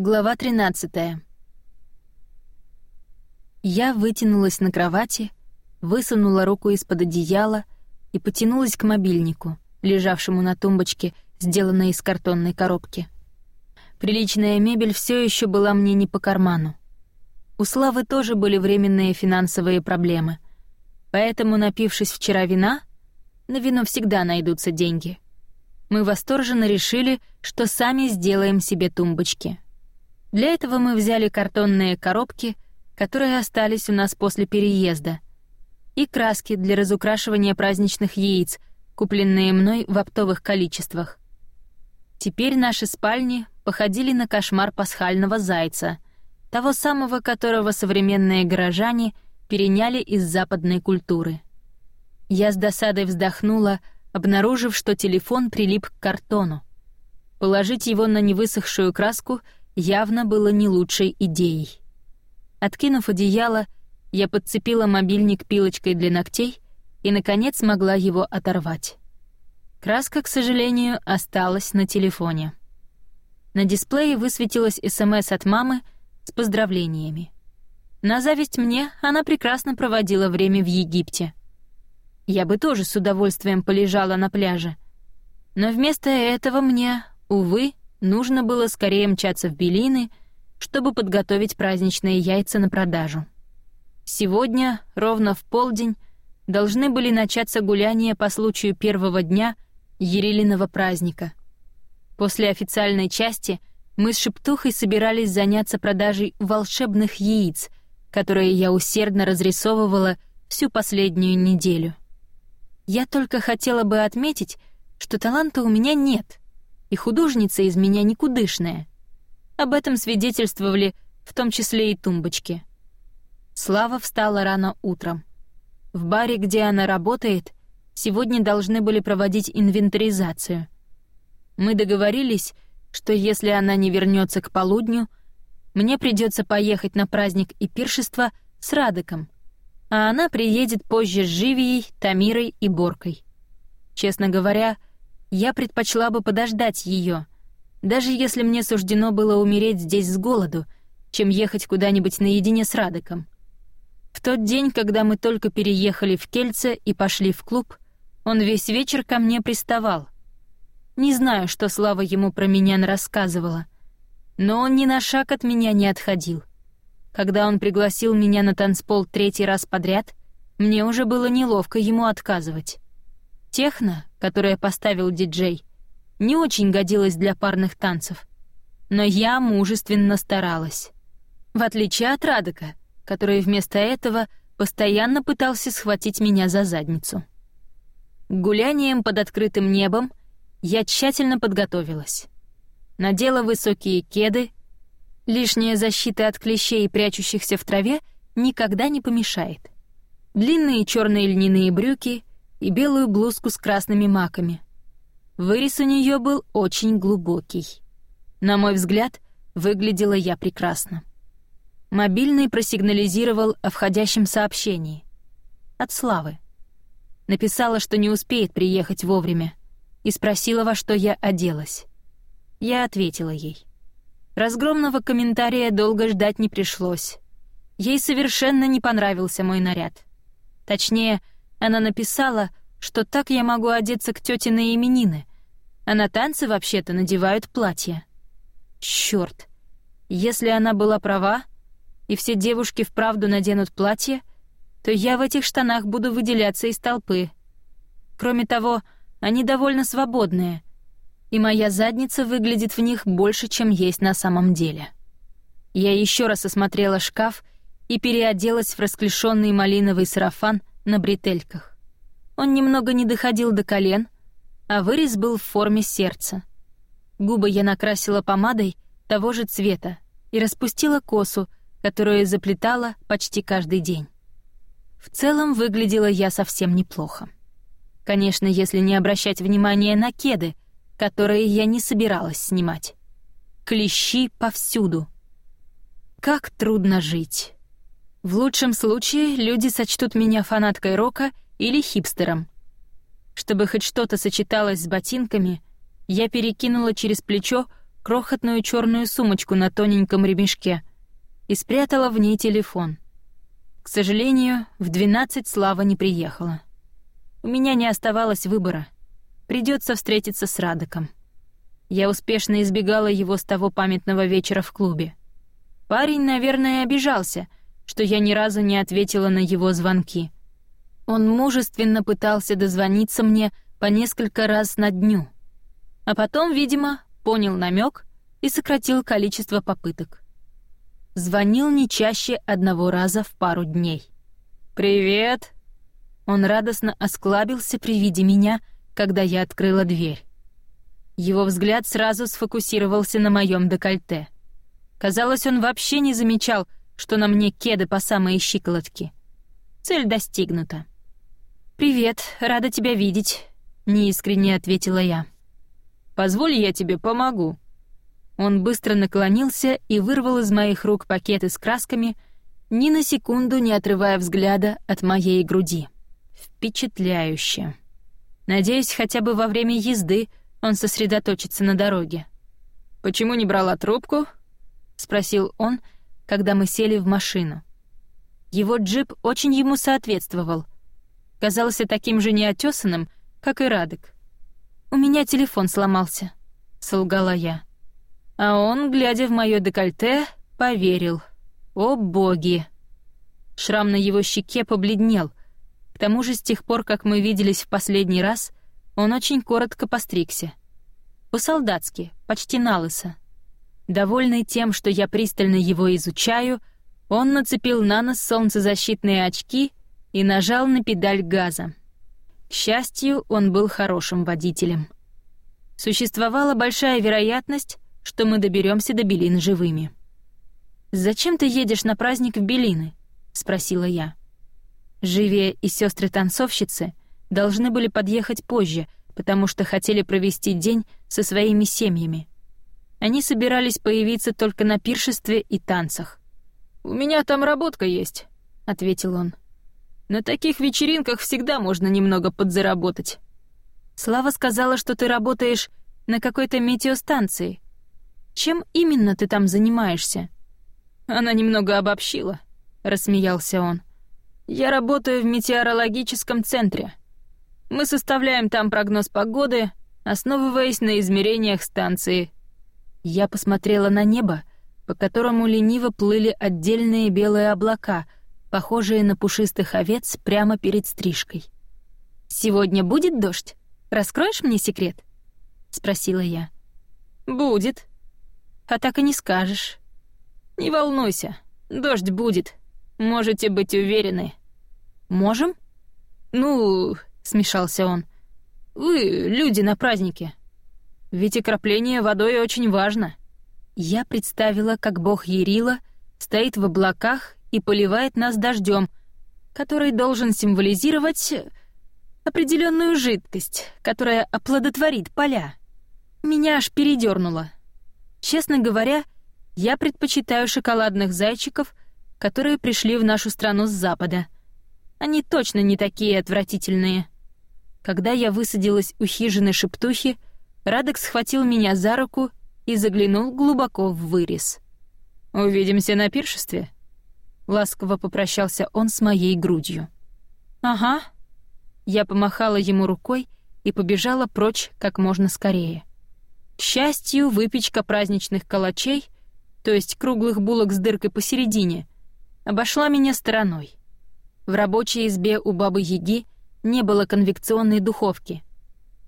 Глава 13. Я вытянулась на кровати, высунула руку из-под одеяла и потянулась к мобильнику, лежавшему на тумбочке, сделанной из картонной коробки. Приличная мебель все еще была мне не по карману. У Славы тоже были временные финансовые проблемы. Поэтому, напившись вчера вина, на вино всегда найдутся деньги. Мы восторженно решили, что сами сделаем себе тумбочки — для этого мы взяли картонные коробки, которые остались у нас после переезда, и краски для разукрашивания праздничных яиц, купленные мной в оптовых количествах. Теперь наши спальни походили на кошмар пасхального зайца, того самого, которого современные горожане переняли из западной культуры. Я с досадой вздохнула, обнаружив, что телефон прилип к картону. Положить его на невысохшую краску — явно было не лучшей идеей. Откинув одеяло, я подцепила мобильник пилочкой для ногтей и, наконец, смогла его оторвать. Краска, к сожалению, осталась на телефоне. На дисплее высветилась СМС от мамы с поздравлениями. На зависть мне она прекрасно проводила время в Египте. Я бы тоже с удовольствием полежала на пляже. Но вместо этого мне, увы, Нужно было скорее мчаться в Белины, чтобы подготовить праздничные яйца на продажу. Сегодня, ровно в полдень, должны были начаться гуляния по случаю первого дня Ерилиного праздника. После официальной части мы с Шептухой собирались заняться продажей волшебных яиц, которые я усердно разрисовывала всю последнюю неделю. Я только хотела бы отметить, что таланта у меня нет — и художница из меня никудышная. Об этом свидетельствовали в том числе и тумбочки. Слава встала рано утром. В баре, где она работает, сегодня должны были проводить инвентаризацию. Мы договорились, что если она не вернется к полудню, мне придется поехать на праздник и пиршество с Радыком, а она приедет позже с Живией, Тамирой и Боркой. Честно говоря, я предпочла бы подождать ее, даже если мне суждено было умереть здесь с голоду, чем ехать куда-нибудь наедине с Радыком. В тот день, когда мы только переехали в Кельце и пошли в клуб, он весь вечер ко мне приставал. Не знаю, что Слава ему про меня рассказывала, но он ни на шаг от меня не отходил. Когда он пригласил меня на танцпол третий раз подряд, мне уже было неловко ему отказывать. Техно, которое поставил диджей, не очень годилось для парных танцев. Но я мужественно старалась. В отличие от Радока, который вместо этого постоянно пытался схватить меня за задницу. гулянием под открытым небом я тщательно подготовилась. Надела высокие кеды, лишняя защита от клещей, прячущихся в траве, никогда не помешает. Длинные черные льняные брюки и белую блузку с красными маками. Вырез у нее был очень глубокий. На мой взгляд, выглядела я прекрасно. Мобильный просигнализировал о входящем сообщении. От Славы. Написала, что не успеет приехать вовремя, и спросила, во что я оделась. Я ответила ей. Разгромного комментария долго ждать не пришлось. Ей совершенно не понравился мой наряд. Точнее, она написала, что так я могу одеться к тете на именины, а на танцы вообще-то надевают платья. Чёрт! Если она была права, и все девушки вправду наденут платье, то я в этих штанах буду выделяться из толпы. Кроме того, они довольно свободные, и моя задница выглядит в них больше, чем есть на самом деле. Я еще раз осмотрела шкаф и переоделась в расклешенный малиновый сарафан на бретельках. Он немного не доходил до колен, а вырез был в форме сердца. Губы я накрасила помадой того же цвета и распустила косу, которую заплетала почти каждый день. В целом выглядела я совсем неплохо. Конечно, если не обращать внимания на кеды, которые я не собиралась снимать. Клещи повсюду. Как трудно жить. В лучшем случае люди сочтут меня фанаткой рока или хипстером. Чтобы хоть что-то сочеталось с ботинками, я перекинула через плечо крохотную черную сумочку на тоненьком ремешке и спрятала в ней телефон. К сожалению, в 12 Слава не приехала. У меня не оставалось выбора. Придется встретиться с Радоком. Я успешно избегала его с того памятного вечера в клубе. Парень, наверное, обижался, что я ни разу не ответила на его звонки. Он мужественно пытался дозвониться мне по несколько раз на дню. А потом, видимо, понял намек и сократил количество попыток. Звонил не чаще одного раза в пару дней. «Привет!» Он радостно осклабился при виде меня, когда я открыла дверь. Его взгляд сразу сфокусировался на моем декольте. Казалось, он вообще не замечал, что на мне кеды по самые щиколотки. Цель достигнута. «Привет, рада тебя видеть», — неискренне ответила я. «Позволь, я тебе помогу». Он быстро наклонился и вырвал из моих рук пакеты с красками, ни на секунду не отрывая взгляда от моей груди. Впечатляюще. Надеюсь, хотя бы во время езды он сосредоточится на дороге. «Почему не брала трубку?» — спросил он, когда мы сели в машину. Его джип очень ему соответствовал — казался таким же неотесанным, как и Радек. «У меня телефон сломался», — солгала я. А он, глядя в моё декольте, поверил. «О боги!» Шрам на его щеке побледнел. К тому же с тех пор, как мы виделись в последний раз, он очень коротко постригся. По-солдатски, почти налысо. Довольный тем, что я пристально его изучаю, он нацепил на нос солнцезащитные очки и нажал на педаль газа. К счастью, он был хорошим водителем. Существовала большая вероятность, что мы доберемся до Белин живыми. «Зачем ты едешь на праздник в Белины?» — спросила я. Живее и сестры танцовщицы должны были подъехать позже, потому что хотели провести день со своими семьями. Они собирались появиться только на пиршестве и танцах. «У меня там работка есть», — ответил он. На таких вечеринках всегда можно немного подзаработать. Слава сказала, что ты работаешь на какой-то метеостанции. Чем именно ты там занимаешься? Она немного обобщила, рассмеялся он. Я работаю в метеорологическом центре. Мы составляем там прогноз погоды, основываясь на измерениях станции. Я посмотрела на небо, по которому лениво плыли отдельные белые облака — похожие на пушистых овец прямо перед стрижкой. «Сегодня будет дождь? Раскроешь мне секрет?» — спросила я. «Будет. А так и не скажешь. Не волнуйся, дождь будет. Можете быть уверены». «Можем?» «Ну...» — смешался он. «Вы люди на празднике. Ведь окропление водой очень важно». Я представила, как бог Ярила стоит в облаках и поливает нас дождем, который должен символизировать определенную жидкость, которая оплодотворит поля. Меня аж передернуло. Честно говоря, я предпочитаю шоколадных зайчиков, которые пришли в нашу страну с запада. Они точно не такие отвратительные. Когда я высадилась у хижины шептухи, Радок схватил меня за руку и заглянул глубоко в вырез. «Увидимся на пиршестве», Ласково попрощался он с моей грудью. «Ага». Я помахала ему рукой и побежала прочь как можно скорее. К счастью, выпечка праздничных калачей, то есть круглых булок с дыркой посередине, обошла меня стороной. В рабочей избе у бабы Яги не было конвекционной духовки,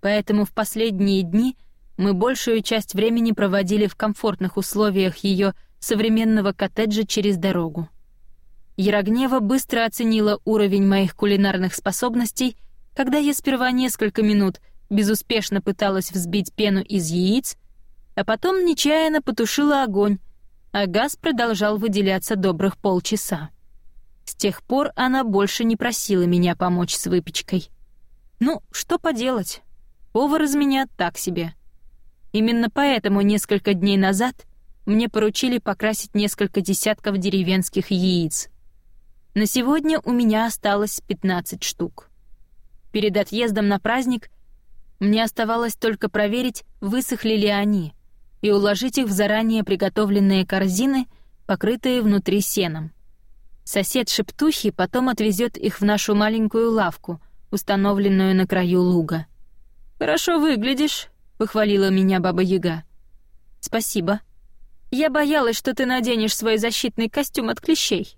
поэтому в последние дни мы большую часть времени проводили в комфортных условиях ее современного коттеджа через дорогу. Ярогнева быстро оценила уровень моих кулинарных способностей, когда я сперва несколько минут безуспешно пыталась взбить пену из яиц, а потом нечаянно потушила огонь, а газ продолжал выделяться добрых полчаса. С тех пор она больше не просила меня помочь с выпечкой. Ну, что поделать? Повар из меня так себе. Именно поэтому несколько дней назад мне поручили покрасить несколько десятков деревенских яиц — на сегодня у меня осталось 15 штук. Перед отъездом на праздник мне оставалось только проверить, высохли ли они. и уложить их в заранее приготовленные корзины, покрытые внутри сеном. Сосед Шептухи потом отвезет их в нашу маленькую лавку, установленную на краю луга. «Хорошо выглядишь», — похвалила меня Баба Яга. «Спасибо. Я боялась, что ты наденешь свой защитный костюм от клещей».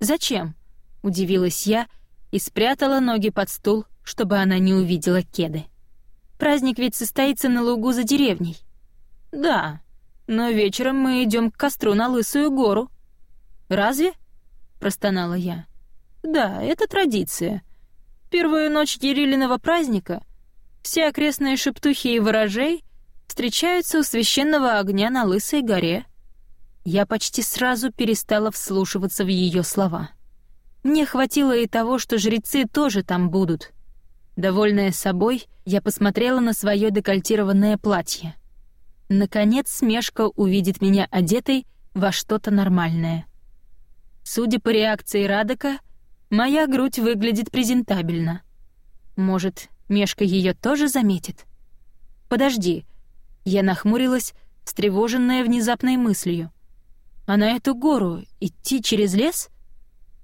«Зачем?» — удивилась я и спрятала ноги под стул, чтобы она не увидела кеды. «Праздник ведь состоится на лугу за деревней». «Да, но вечером мы идем к костру на Лысую гору». «Разве?» — простонала я. «Да, это традиция. Первую ночь Ерилиного праздника все окрестные шептухи и ворожей встречаются у священного огня на Лысой горе». Я почти сразу перестала вслушиваться в ее слова. Мне хватило и того, что жрецы тоже там будут. Довольная собой, я посмотрела на свое декольтированное платье. Наконец Смешка увидит меня одетой во что-то нормальное. Судя по реакции Радока, моя грудь выглядит презентабельно. Может, Мешка ее тоже заметит? Подожди. Я нахмурилась, встревоженная внезапной мыслью. А на эту гору идти через лес?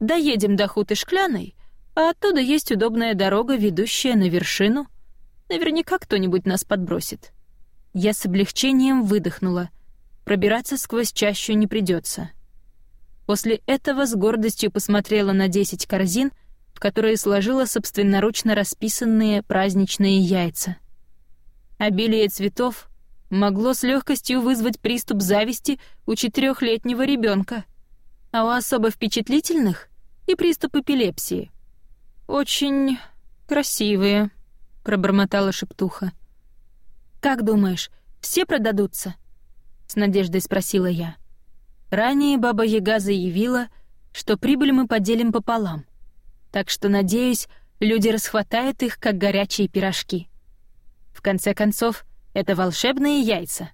Доедем до Хуты Шкляной, а оттуда есть удобная дорога, ведущая на вершину. Наверняка кто-нибудь нас подбросит. Я с облегчением выдохнула. Пробираться сквозь чащу не придется. После этого с гордостью посмотрела на десять корзин, в которые сложила собственноручно расписанные праздничные яйца. Обилие цветов могло с легкостью вызвать приступ зависти у четырехлетнего ребенка, а у особо впечатлительных и приступ эпилепсии. «Очень красивые», — пробормотала шептуха. «Как думаешь, все продадутся?» — с надеждой спросила я. Ранее Баба Яга заявила, что прибыль мы поделим пополам, так что, надеюсь, люди расхватают их, как горячие пирожки. В конце концов, это волшебные яйца.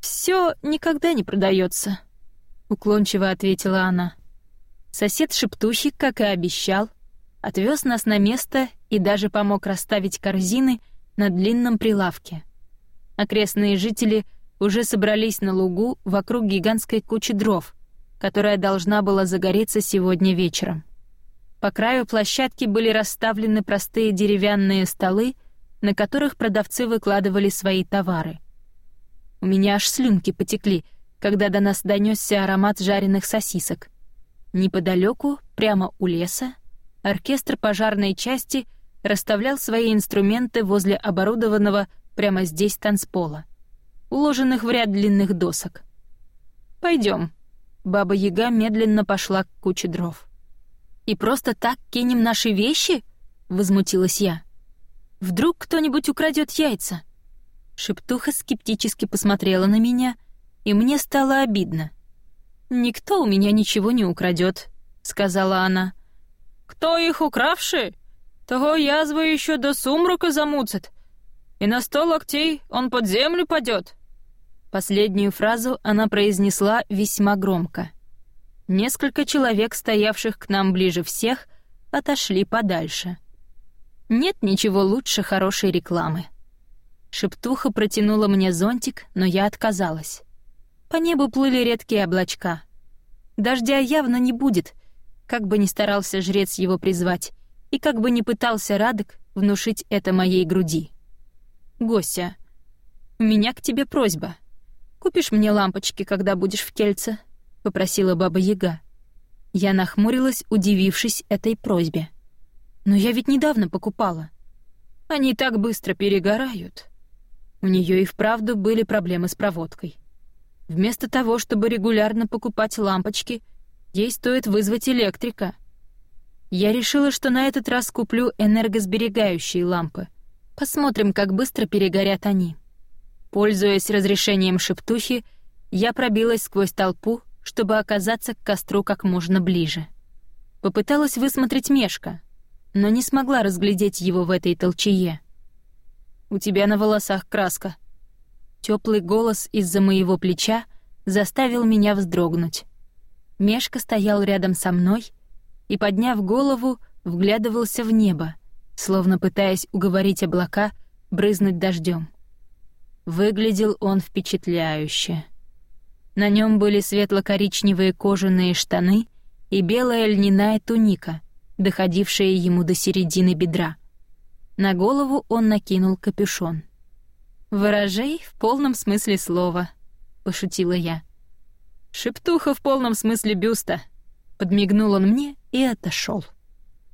Все никогда не продается, уклончиво ответила она. Сосед Шептухи, как и обещал, отвез нас на место и даже помог расставить корзины на длинном прилавке. Окрестные жители уже собрались на лугу вокруг гигантской кучи дров, которая должна была загореться сегодня вечером. По краю площадки были расставлены простые деревянные столы на которых продавцы выкладывали свои товары. У меня аж слюнки потекли, когда до нас донесся аромат жареных сосисок. Неподалеку, прямо у леса, оркестр пожарной части расставлял свои инструменты возле оборудованного прямо здесь танцпола, уложенных в ряд длинных досок. Пойдем. Баба Яга медленно пошла к куче дров. «И просто так кинем наши вещи?» — возмутилась я. Вдруг кто-нибудь украдет яйца? Шептуха скептически посмотрела на меня, и мне стало обидно. «Никто у меня ничего не украдет, сказала она. «Кто их укравший? Того язва еще до сумрака замутит, и на сто локтей он под землю падет. Последнюю фразу она произнесла весьма громко. Несколько человек, стоявших к нам ближе всех, отошли подальше. Нет ничего лучше хорошей рекламы. Шептуха протянула мне зонтик, но я отказалась. По небу плыли редкие облачка. Дождя явно не будет, как бы ни старался жрец его призвать, и как бы ни пытался Радок внушить это моей груди. «Гося, у меня к тебе просьба. Купишь мне лампочки, когда будешь в Кельце?» — попросила Баба Яга. Я нахмурилась, удивившись этой просьбе. Но я ведь недавно покупала. Они так быстро перегорают. У нее и вправду были проблемы с проводкой. Вместо того, чтобы регулярно покупать лампочки, ей стоит вызвать электрика. Я решила, что на этот раз куплю энергосберегающие лампы. Посмотрим, как быстро перегорят они. Пользуясь разрешением шептухи, я пробилась сквозь толпу, чтобы оказаться к костру как можно ближе. Попыталась высмотреть Мешка, но не смогла разглядеть его в этой толчее. «У тебя на волосах краска». Теплый голос из-за моего плеча заставил меня вздрогнуть. Мешка стоял рядом со мной и, подняв голову, вглядывался в небо, словно пытаясь уговорить облака брызнуть дождем. Выглядел он впечатляюще. На нем были светло-коричневые кожаные штаны и белая льняная туника, доходившая ему до середины бедра. На голову он накинул капюшон. «Ворожей в полном смысле слова», — пошутила я. «Шептуха в полном смысле бюста», — подмигнул он мне и отошел.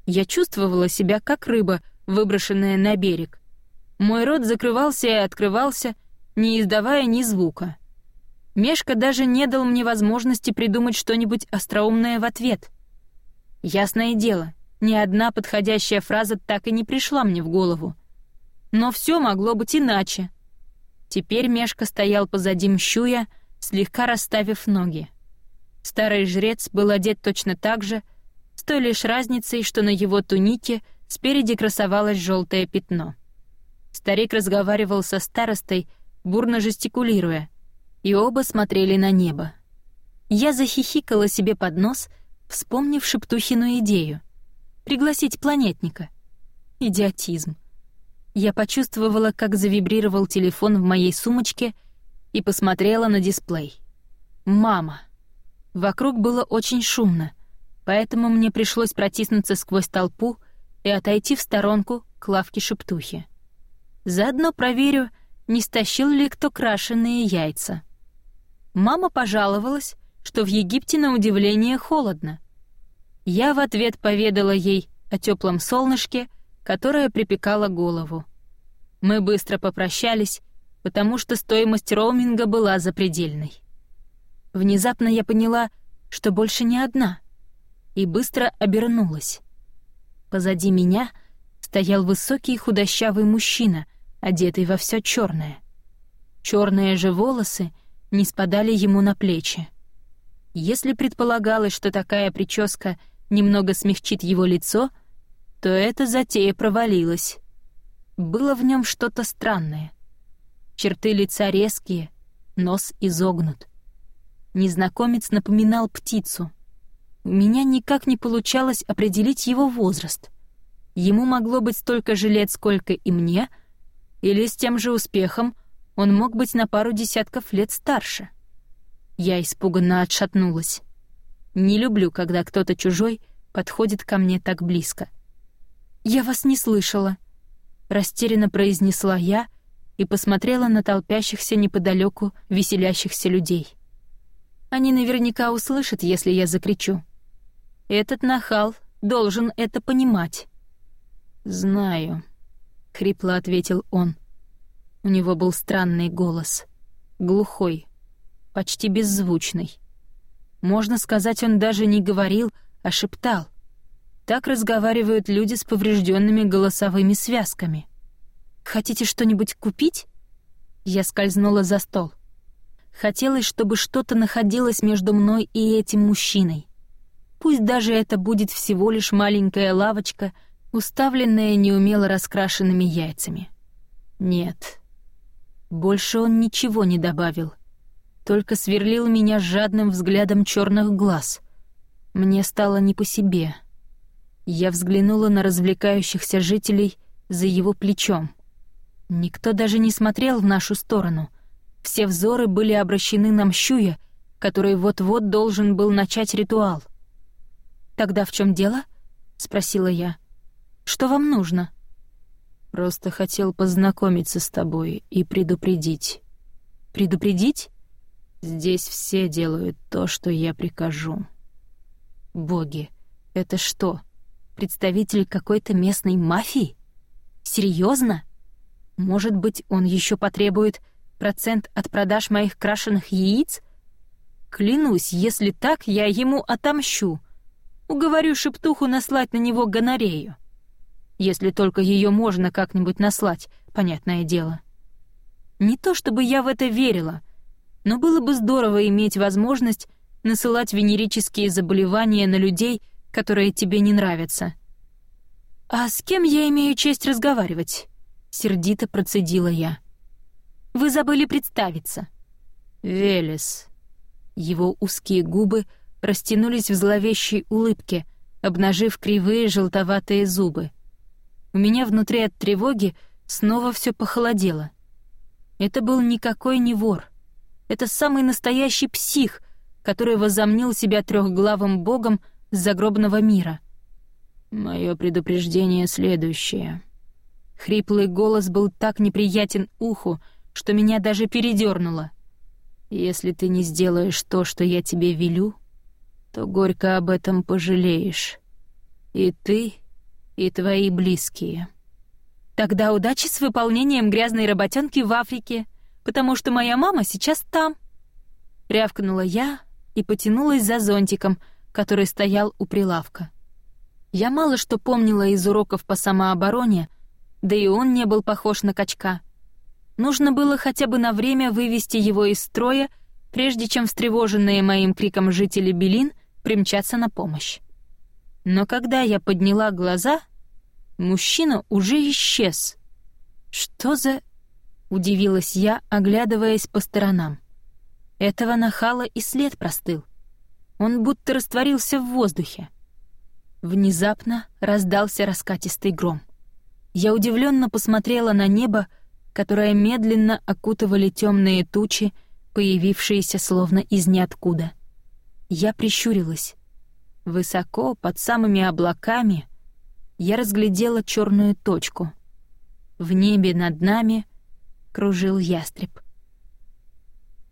Я чувствовала себя как рыба, выброшенная на берег. Мой рот закрывался и открывался, не издавая ни звука. Мешка даже не дал мне возможности придумать что-нибудь остроумное в ответ. Ясное дело, ни одна подходящая фраза так и не пришла мне в голову. Но все могло быть иначе. Теперь Мешка стоял позади Мщуя, слегка расставив ноги. Старый жрец был одет точно так же, с той лишь разницей, что на его тунике спереди красовалось желтое пятно. Старик разговаривал со старостой, бурно жестикулируя, и оба смотрели на небо. Я захихикала себе под нос, вспомнив шептухину идею — пригласить планетника. Идиотизм. Я почувствовала, как завибрировал телефон в моей сумочке и посмотрела на дисплей. «Мама». Вокруг было очень шумно — поэтому мне пришлось протиснуться сквозь толпу и отойти в сторонку к лавке шептухи. Заодно проверю, не стащил ли кто крашеные яйца. Мама пожаловалась, что в Египте на удивление холодно. Я в ответ поведала ей о теплом солнышке, которое припекало голову. Мы быстро попрощались, потому что стоимость роуминга была запредельной. Внезапно я поняла, что больше не одна и быстро обернулась. Позади меня стоял высокий худощавый мужчина, одетый во все черное. Черные же волосы не спадали ему на плечи. Если предполагалось, что такая прическа немного смягчит его лицо, то эта затея провалилась. Было в нем что-то странное. Черты лица резкие, нос изогнут. Незнакомец напоминал птицу — у меня никак не получалось определить его возраст. Ему могло быть столько же лет, сколько и мне, или с тем же успехом он мог быть на пару десятков лет старше. Я испуганно отшатнулась. Не люблю, когда кто-то чужой подходит ко мне так близко. «Я вас не слышала», — растерянно произнесла я и посмотрела на толпящихся неподалеку веселящихся людей. Они наверняка услышат, если я закричу. Этот нахал должен это понимать. «Знаю», — хрипло ответил он. У него был странный голос. Глухой, почти беззвучный. Можно сказать, он даже не говорил, а шептал. Так разговаривают люди с поврежденными голосовыми связками. «Хотите что-нибудь купить?» Я скользнула за стол. Хотелось, чтобы что-то находилось между мной и этим мужчиной. Пусть даже это будет всего лишь маленькая лавочка, уставленная неумело раскрашенными яйцами. Нет. Больше он ничего не добавил. Только сверлил меня жадным взглядом черных глаз. Мне стало не по себе. Я взглянула на развлекающихся жителей за его плечом. Никто даже не смотрел в нашу сторону. Все взоры были обращены на Мщуя, который вот-вот должен был начать ритуал. «Тогда в чем дело?» — спросила я. «Что вам нужно?» «Просто хотел познакомиться с тобой и предупредить». «Предупредить?» «Здесь все делают то, что я прикажу». «Боги, это что, представитель какой-то местной мафии? Серьезно? Может быть, он еще потребует процент от продаж моих крашеных яиц? Клянусь, если так, я ему отомщу». Уговорю шептуху наслать на него гонорею. Если только ее можно как-нибудь наслать, понятное дело. Не то чтобы я в это верила, но было бы здорово иметь возможность насылать венерические заболевания на людей, которые тебе не нравятся. «А с кем я имею честь разговаривать?» — сердито процедила я. «Вы забыли представиться». «Велес». Его узкие губы — растянулись в зловещей улыбке, обнажив кривые желтоватые зубы. У меня внутри от тревоги снова все похолодело. Это был никакой не вор. Это самый настоящий псих, который возомнил себя трехглавым богом загробного мира. Мое предупреждение следующее. Хриплый голос был так неприятен уху, что меня даже передернуло. Если ты не сделаешь то, что я тебе велю, то горько об этом пожалеешь. И ты, и твои близкие. Тогда удачи с выполнением грязной работенки в Африке, потому что моя мама сейчас там. Рявкнула я и потянулась за зонтиком, который стоял у прилавка. Я мало что помнила из уроков по самообороне, да и он не был похож на качка. Нужно было хотя бы на время вывести его из строя, прежде чем встревоженные моим криком жители Белин примчатся на помощь. Но когда я подняла глаза, мужчина уже исчез. «Что за...» — удивилась я, оглядываясь по сторонам. Этого нахала и след простыл. Он будто растворился в воздухе. Внезапно раздался раскатистый гром. Я удивленно посмотрела на небо, которое медленно окутывали темные тучи, появившиеся словно из ниоткуда. Я прищурилась. Высоко, под самыми облаками, я разглядела черную точку. В небе над нами кружил ястреб.